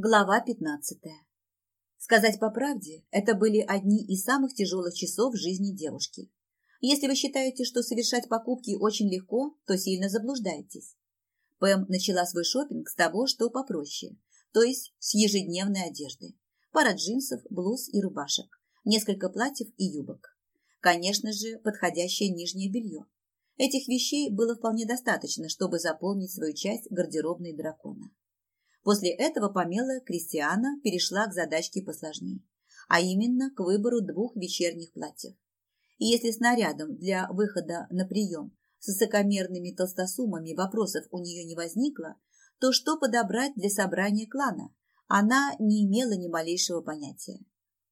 Глава 15. Сказать по правде, это были одни из самых тяжелых часов в жизни девушки. Если вы считаете, что совершать покупки очень легко, то сильно заблуждаетесь. Пэм начала свой шопинг с того, что попроще, то есть с ежедневной одежды. Пара джинсов, блуз и рубашек, несколько платьев и юбок. Конечно же, подходящее нижнее белье. Этих вещей было вполне достаточно, чтобы заполнить свою часть гардеробной дракона. После этого помела Кристиана перешла к задачке посложнее, а именно к выбору двух вечерних платьев. И если с нарядом для выхода на прием с высокомерными толстосумами вопросов у нее не возникло, то что подобрать для собрания клана, она не имела ни малейшего понятия.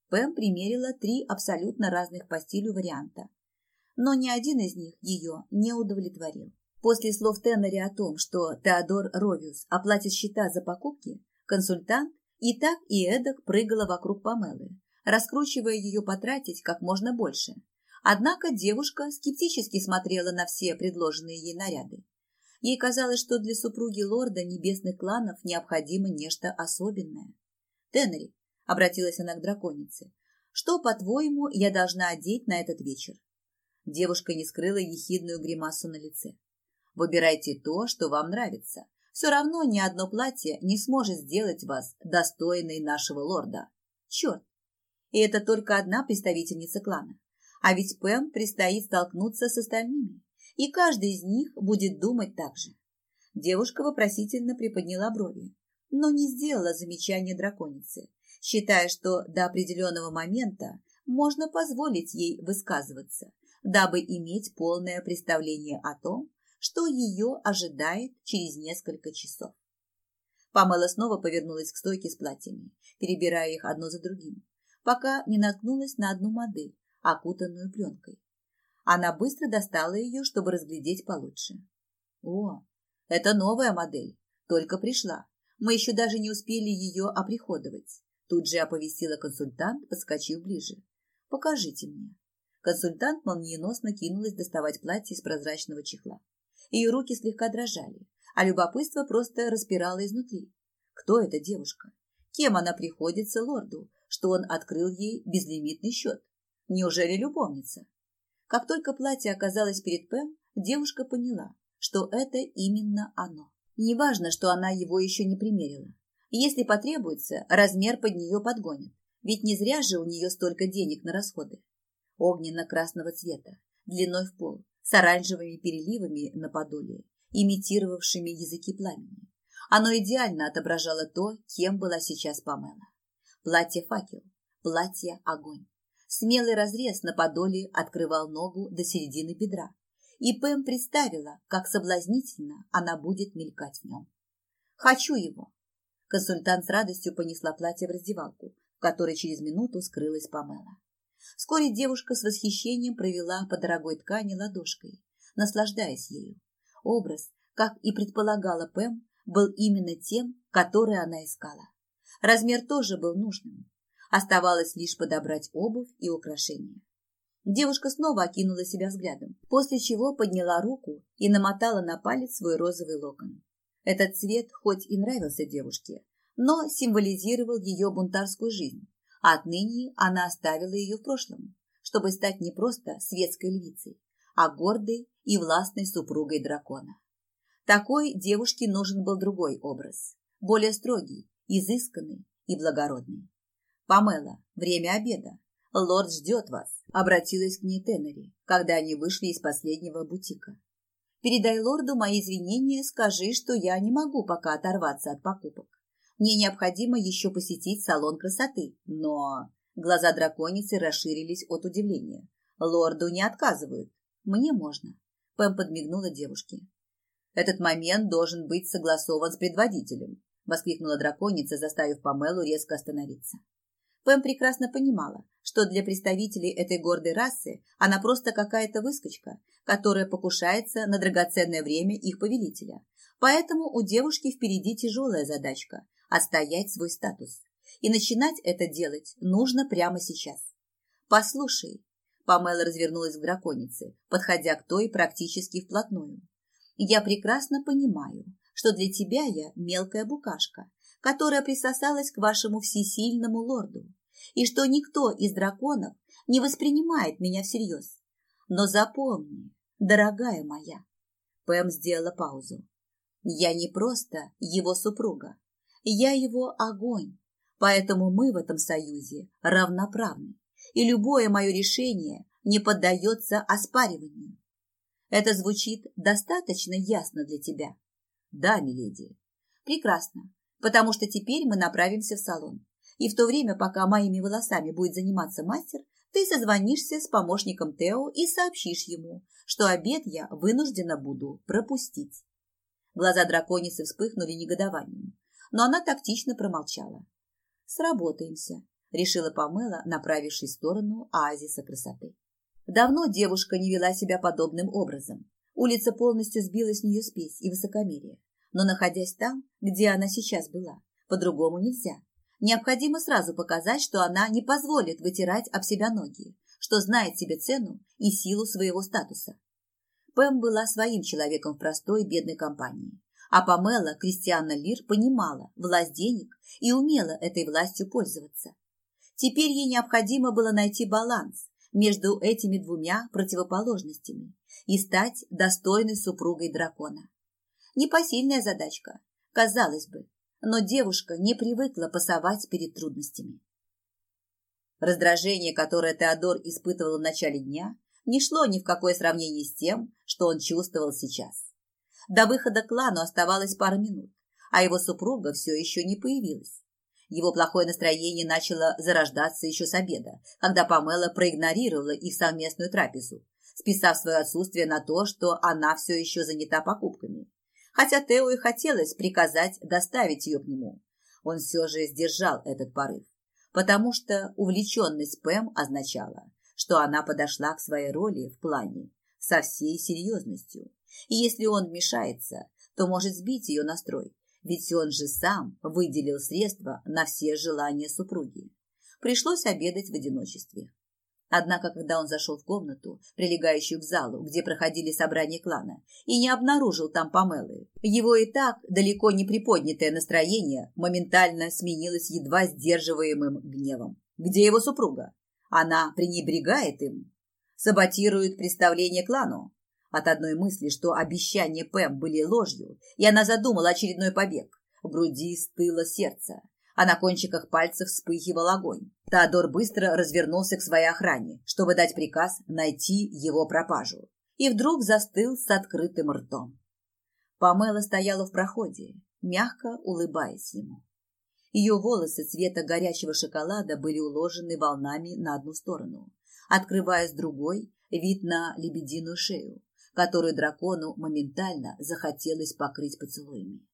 Пэм примерила три абсолютно разных по стилю варианта, но ни один из них ее не удовлетворил. После слов Теннери о том, что Теодор Ровиус оплатит счета за покупки, консультант и так и эдак прыгала вокруг Памелы, раскручивая ее потратить как можно больше. Однако девушка скептически смотрела на все предложенные ей наряды. Ей казалось, что для супруги лорда небесных кланов необходимо нечто особенное. «Теннери», — обратилась она к драконице, — «что, по-твоему, я должна одеть на этот вечер?» Девушка не скрыла ехидную гримасу на лице. Выбирайте то, что вам нравится. Все равно ни одно платье не сможет сделать вас достойной нашего лорда. Черт! И это только одна представительница клана. А ведь Пэм предстоит столкнуться с остальными, и каждый из них будет думать так же. Девушка вопросительно приподняла брови, но не сделала замечания драконице, считая, что до определенного момента можно позволить ей высказываться, дабы иметь полное представление о том, что ее ожидает через несколько часов. Памела снова повернулась к стойке с платьями, перебирая их одно за другим, пока не наткнулась на одну модель, окутанную пленкой. Она быстро достала ее, чтобы разглядеть получше. «О, это новая модель, только пришла. Мы еще даже не успели ее оприходовать». Тут же оповестила консультант, подскочив ближе. «Покажите мне». Консультант молниеносно кинулась доставать платье из прозрачного чехла. Ее руки слегка дрожали, а любопытство просто распирало изнутри. Кто эта девушка? Кем она приходится лорду, что он открыл ей безлимитный счет? Неужели любовница? Как только платье оказалось перед Пэм, девушка поняла, что это именно оно. Неважно, что она его еще не примерила. Если потребуется, размер под нее подгонит. Ведь не зря же у нее столько денег на расходы. Огненно-красного цвета, длиной в пол, с оранжевыми переливами на подоле, имитировавшими языки пламени. Оно идеально отображало то, кем была сейчас Памела. Платье-факел, платье-огонь. Смелый разрез на подоле открывал ногу до середины бедра, и Пэм представила, как соблазнительно она будет мелькать в нем. «Хочу его!» Консультант с радостью понесла платье в раздевалку, в которой через минуту скрылась Памела. Вскоре девушка с восхищением провела по дорогой ткани ладошкой, наслаждаясь ею. Образ, как и предполагала Пэм, был именно тем, который она искала. Размер тоже был нужным. Оставалось лишь подобрать обувь и украшения. Девушка снова окинула себя взглядом, после чего подняла руку и намотала на палец свой розовый локон. Этот цвет хоть и нравился девушке, но символизировал ее бунтарскую жизнь, Отныне она оставила ее в прошлом, чтобы стать не просто светской львицей, а гордой и властной супругой дракона. Такой девушке нужен был другой образ, более строгий, изысканный и благородный. «Памела, время обеда. Лорд ждет вас», — обратилась к ней Теннери, когда они вышли из последнего бутика. «Передай лорду мои извинения, скажи, что я не могу пока оторваться от покупок. Мне необходимо еще посетить салон красоты, но... Глаза драконицы расширились от удивления. Лорду не отказывают. Мне можно. Пэм подмигнула девушке. Этот момент должен быть согласован с предводителем, воскликнула драконица, заставив Памелу резко остановиться. Пэм прекрасно понимала, что для представителей этой гордой расы она просто какая-то выскочка, которая покушается на драгоценное время их повелителя. Поэтому у девушки впереди тяжелая задачка отстоять свой статус. И начинать это делать нужно прямо сейчас. Послушай, Памела развернулась к драконице, подходя к той практически вплотную. Я прекрасно понимаю, что для тебя я мелкая букашка, которая присосалась к вашему всесильному лорду, и что никто из драконов не воспринимает меня всерьез. Но запомни, дорогая моя, Пэм сделала паузу. Я не просто его супруга, я его огонь, поэтому мы в этом союзе равноправны, и любое мое решение не поддается оспариванию. Это звучит достаточно ясно для тебя? Да, миледи. Прекрасно, потому что теперь мы направимся в салон. И в то время, пока моими волосами будет заниматься мастер, ты созвонишься с помощником Тео и сообщишь ему, что обед я вынуждена буду пропустить. Глаза драконицы вспыхнули негодованием, но она тактично промолчала. «Сработаемся», — решила Памела, направившись в сторону оазиса красоты. Давно девушка не вела себя подобным образом. Улица полностью сбила с нее спесь и высокомерие. Но находясь там, где она сейчас была, по-другому нельзя. Необходимо сразу показать, что она не позволит вытирать об себя ноги, что знает себе цену и силу своего статуса. Пэм была своим человеком в простой бедной компании, а Памела Кристиана Лир понимала власть денег и умела этой властью пользоваться. Теперь ей необходимо было найти баланс между этими двумя противоположностями и стать достойной супругой дракона. Непосильная задачка, казалось бы, но девушка не привыкла пасовать перед трудностями. Раздражение, которое Теодор испытывал в начале дня, не шло ни в какое сравнение с тем, что он чувствовал сейчас. До выхода клану оставалось пара минут, а его супруга все еще не появилась. Его плохое настроение начало зарождаться еще с обеда, когда Памела проигнорировала их совместную трапезу, списав свое отсутствие на то, что она все еще занята покупками хотя Тео и хотелось приказать доставить ее к нему. Он все же сдержал этот порыв, потому что увлеченность Пэм означала, что она подошла к своей роли в плане со всей серьезностью. И если он вмешается, то может сбить ее настрой, ведь он же сам выделил средства на все желания супруги. Пришлось обедать в одиночестве. Однако, когда он зашел в комнату, прилегающую к залу, где проходили собрания клана, и не обнаружил там Памелы, его и так далеко не приподнятое настроение моментально сменилось едва сдерживаемым гневом. Где его супруга? Она пренебрегает им, саботирует представление клану. От одной мысли, что обещания Пэм были ложью, и она задумала очередной побег, в груди стыло сердце а на кончиках пальцев вспыхивал огонь. Теодор быстро развернулся к своей охране, чтобы дать приказ найти его пропажу. И вдруг застыл с открытым ртом. Памела стояла в проходе, мягко улыбаясь ему. Ее волосы цвета горячего шоколада были уложены волнами на одну сторону, открывая с другой вид на лебединую шею, которую дракону моментально захотелось покрыть поцелуями.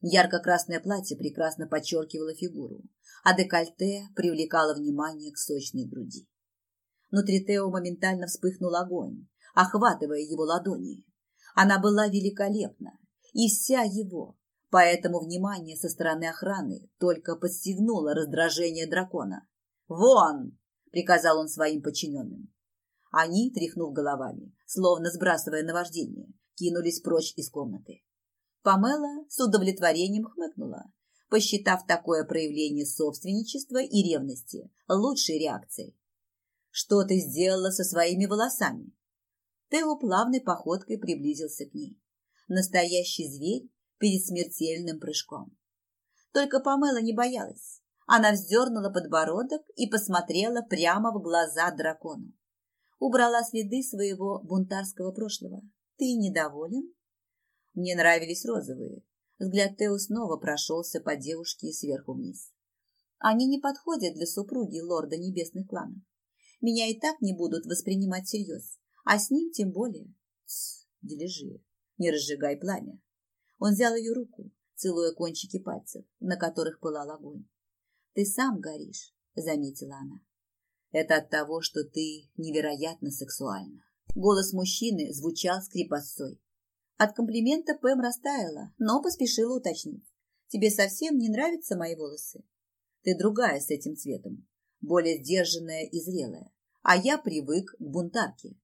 Ярко-красное платье прекрасно подчеркивало фигуру, а декольте привлекало внимание к сочной груди. Внутри Тео моментально вспыхнул огонь, охватывая его ладони. Она была великолепна, и вся его, поэтому внимание со стороны охраны только подстегнуло раздражение дракона. «Вон!» — приказал он своим подчиненным. Они, тряхнув головами, словно сбрасывая наваждение, кинулись прочь из комнаты. Памела с удовлетворением хмыкнула, посчитав такое проявление собственничества и ревности лучшей реакцией. «Что ты сделала со своими волосами?» Тео плавной походкой приблизился к ней. Настоящий зверь перед смертельным прыжком. Только Памела не боялась. Она вздернула подбородок и посмотрела прямо в глаза дракону. Убрала следы своего бунтарского прошлого. «Ты недоволен?» Мне нравились розовые. Взгляд Тео снова прошелся по девушке сверху вниз. Они не подходят для супруги лорда небесных кланов. Меня и так не будут воспринимать всерьез, а с ним тем более. Тсс, дележи, не разжигай пламя. Он взял ее руку, целуя кончики пальцев, на которых пылал огонь. Ты сам горишь, заметила она. Это от того, что ты невероятно сексуальна. Голос мужчины звучал скрипотцой, от комплимента Пэм растаяла, но поспешила уточнить. «Тебе совсем не нравятся мои волосы? Ты другая с этим цветом, более сдержанная и зрелая, а я привык к бунтарке».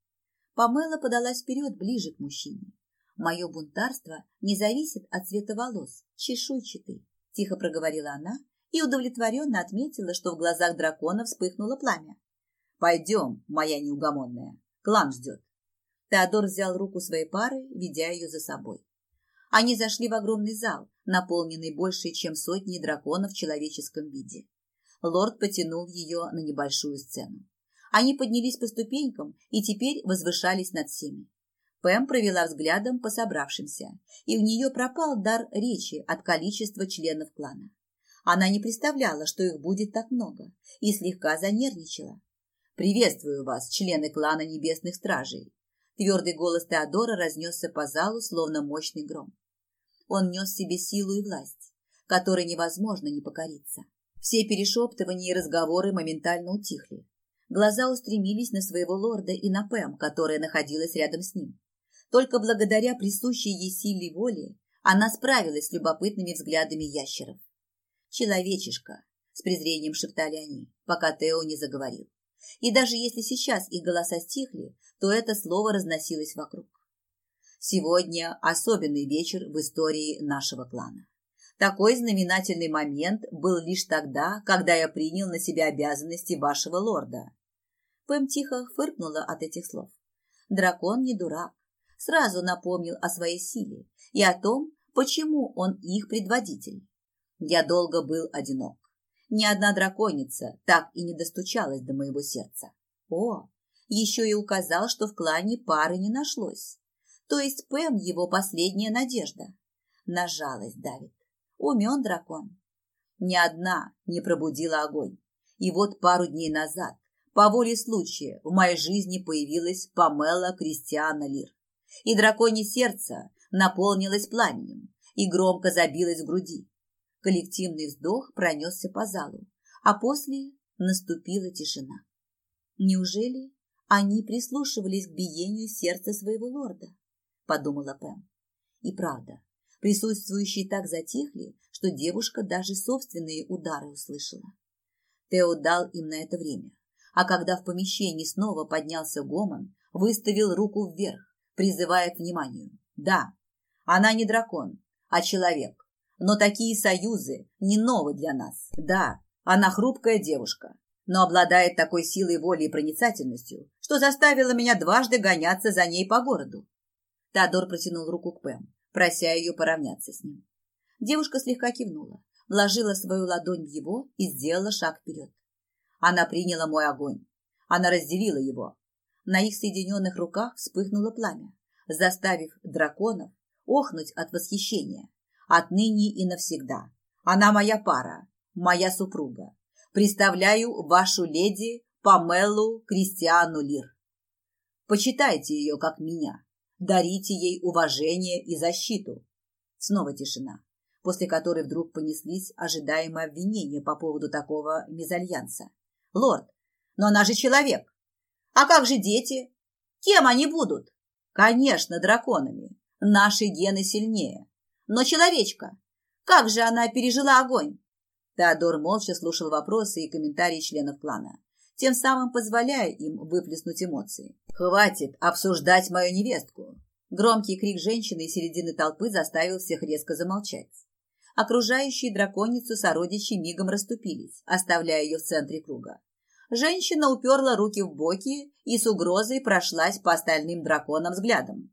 Памела подалась вперед ближе к мужчине. «Мое бунтарство не зависит от цвета волос, чешуйчатый. тихо проговорила она и удовлетворенно отметила, что в глазах дракона вспыхнуло пламя. «Пойдем, моя неугомонная, клан ждет». Теодор взял руку своей пары, ведя ее за собой. Они зашли в огромный зал, наполненный больше, чем сотней драконов в человеческом виде. Лорд потянул ее на небольшую сцену. Они поднялись по ступенькам и теперь возвышались над всеми. Пэм провела взглядом по собравшимся, и в нее пропал дар речи от количества членов клана. Она не представляла, что их будет так много, и слегка занервничала. «Приветствую вас, члены клана Небесных Стражей!» Твердый голос Теодора разнесся по залу, словно мощный гром. Он нес себе силу и власть, которой невозможно не покориться. Все перешептывания и разговоры моментально утихли. Глаза устремились на своего лорда и на Пэм, которая находилась рядом с ним. Только благодаря присущей ей силе воли она справилась с любопытными взглядами ящеров. «Человечишка», — с презрением шептали они, пока Тео не заговорил. И даже если сейчас их голоса стихли, то это слово разносилось вокруг. Сегодня особенный вечер в истории нашего клана. Такой знаменательный момент был лишь тогда, когда я принял на себя обязанности вашего лорда. Пэм тихо фыркнула от этих слов. Дракон не дурак. Сразу напомнил о своей силе и о том, почему он их предводитель. Я долго был одинок. Ни одна драконица так и не достучалась до моего сердца. О, еще и указал, что в клане пары не нашлось. То есть Пэм его последняя надежда. На жалость давит. Умен дракон. Ни одна не пробудила огонь. И вот пару дней назад, по воле случая, в моей жизни появилась Памела Кристиана Лир. И драконье сердце наполнилось пламенем и громко забилось в груди. Коллективный вздох пронесся по залу, а после наступила тишина. Неужели они прислушивались к биению сердца своего лорда? Подумала Пэм. И правда, присутствующие так затихли, что девушка даже собственные удары услышала. Тео дал им на это время, а когда в помещении снова поднялся гомон, выставил руку вверх, призывая к вниманию. Да, она не дракон, а человек, но такие союзы не новы для нас. Да, она хрупкая девушка, но обладает такой силой воли и проницательностью, что заставила меня дважды гоняться за ней по городу. Теодор протянул руку к Пэм, прося ее поравняться с ним. Девушка слегка кивнула, вложила свою ладонь в его и сделала шаг вперед. Она приняла мой огонь. Она разделила его. На их соединенных руках вспыхнуло пламя, заставив драконов охнуть от восхищения. Отныне и навсегда. Она моя пара, моя супруга. Представляю вашу леди Памелу Кристиану Лир. Почитайте ее, как меня. Дарите ей уважение и защиту. Снова тишина, после которой вдруг понеслись ожидаемые обвинения по поводу такого мезальянса. Лорд, но она же человек. А как же дети? Кем они будут? Конечно, драконами. Наши гены сильнее. Но человечка, как же она пережила огонь? Теодор молча слушал вопросы и комментарии членов клана, тем самым позволяя им выплеснуть эмоции. «Хватит обсуждать мою невестку!» Громкий крик женщины из середины толпы заставил всех резко замолчать. Окружающие драконицу сородичи мигом расступились, оставляя ее в центре круга. Женщина уперла руки в боки и с угрозой прошлась по остальным драконам взглядом.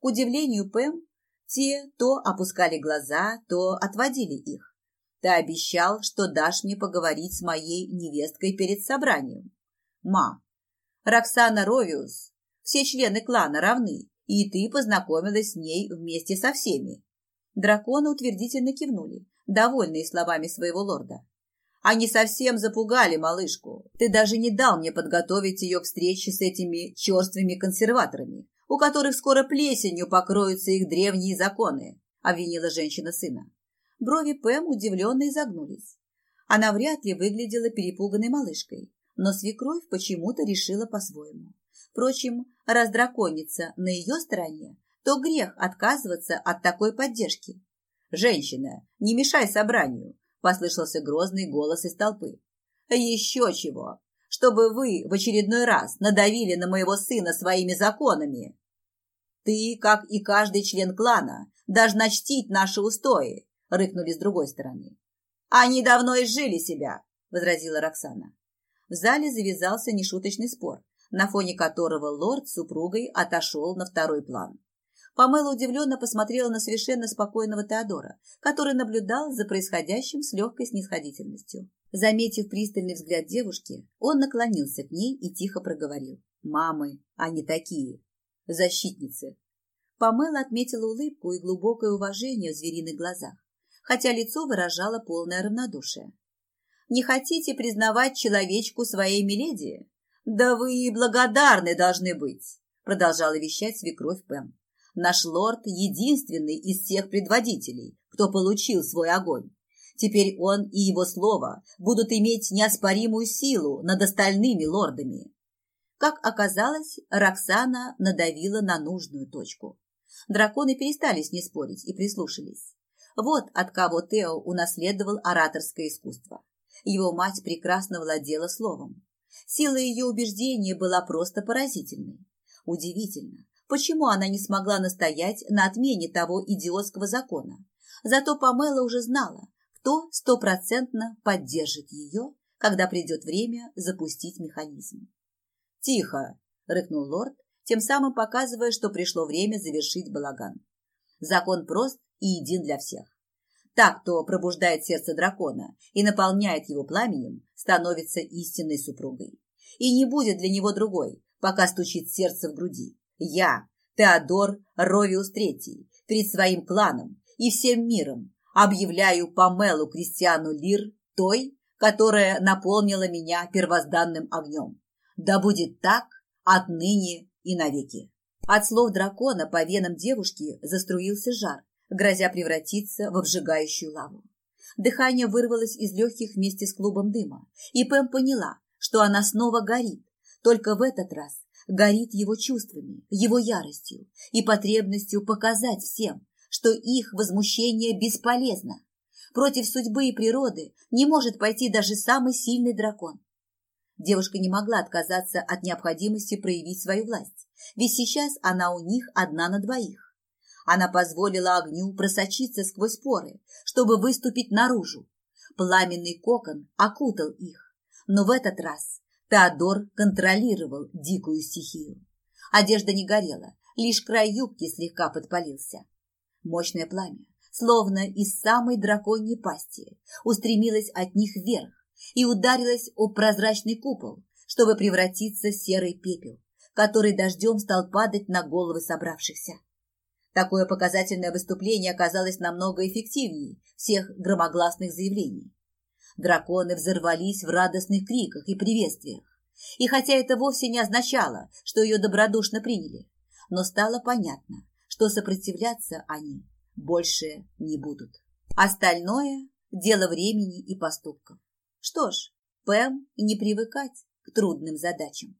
К удивлению Пэм, те то опускали глаза, то отводили их. Ты обещал, что дашь мне поговорить с моей невесткой перед собранием. Ма, Роксана Ровиус, все члены клана равны, и ты познакомилась с ней вместе со всеми. Драконы утвердительно кивнули, довольные словами своего лорда. Они совсем запугали малышку. Ты даже не дал мне подготовить ее к встрече с этими черствыми консерваторами, у которых скоро плесенью покроются их древние законы», — обвинила женщина сына. Брови Пэм удивленно изогнулись. Она вряд ли выглядела перепуганной малышкой, но свекровь почему-то решила по-своему. Впрочем, раз драконица на ее стороне, то грех отказываться от такой поддержки. «Женщина, не мешай собранию!» – послышался грозный голос из толпы. «Еще чего! Чтобы вы в очередной раз надавили на моего сына своими законами!» Ты, как и каждый член клана, должна чтить наши устои, рыкнули с другой стороны. Они давно изжили себя, возразила Роксана. В зале завязался нешуточный спор, на фоне которого лорд с супругой отошел на второй план. Памела удивленно посмотрела на совершенно спокойного Теодора, который наблюдал за происходящим с легкой снисходительностью. Заметив пристальный взгляд девушки, он наклонился к ней и тихо проговорил. «Мамы, они такие. Защитницы». Памела отметила улыбку и глубокое уважение в звериных глазах, хотя лицо выражало полное равнодушие. «Не хотите признавать человечку своей миледи? Да вы и благодарны должны быть», продолжала вещать свекровь Пэм. Наш лорд единственный из всех предводителей, кто получил свой огонь. Теперь он и его слово будут иметь неоспоримую силу над остальными лордами. Как оказалось, Роксана надавила на нужную точку. Драконы перестали с ней спорить и прислушались. Вот от кого Тео унаследовал ораторское искусство. Его мать прекрасно владела словом. Сила ее убеждения была просто поразительной. Удивительно, Почему она не смогла настоять на отмене того идиотского закона? Зато Памела уже знала, кто стопроцентно поддержит ее, когда придет время запустить механизм. «Тихо!» – рыкнул лорд, тем самым показывая, что пришло время завершить балаган. Закон прост и един для всех. Так, кто пробуждает сердце дракона и наполняет его пламенем, становится истинной супругой. И не будет для него другой, пока стучит сердце в груди. Я, Теодор Ровиус III, перед своим кланом и всем миром объявляю Памелу Кристиану Лир той, которая наполнила меня первозданным огнем. Да будет так отныне и навеки. От слов дракона по венам девушки заструился жар, грозя превратиться в обжигающую лаву. Дыхание вырвалось из легких вместе с клубом дыма, и Пэм поняла, что она снова горит, только в этот раз горит его чувствами, его яростью и потребностью показать всем, что их возмущение бесполезно. Против судьбы и природы не может пойти даже самый сильный дракон. Девушка не могла отказаться от необходимости проявить свою власть, ведь сейчас она у них одна на двоих. Она позволила огню просочиться сквозь поры, чтобы выступить наружу. Пламенный кокон окутал их, но в этот раз Теодор контролировал дикую стихию. Одежда не горела, лишь край юбки слегка подпалился. Мощное пламя, словно из самой драконьей пасти, устремилось от них вверх и ударилось о прозрачный купол, чтобы превратиться в серый пепел, который дождем стал падать на головы собравшихся. Такое показательное выступление оказалось намного эффективнее всех громогласных заявлений. Драконы взорвались в радостных криках и приветствиях. И хотя это вовсе не означало, что ее добродушно приняли, но стало понятно, что сопротивляться они больше не будут. Остальное – дело времени и поступков. Что ж, Пэм не привыкать к трудным задачам.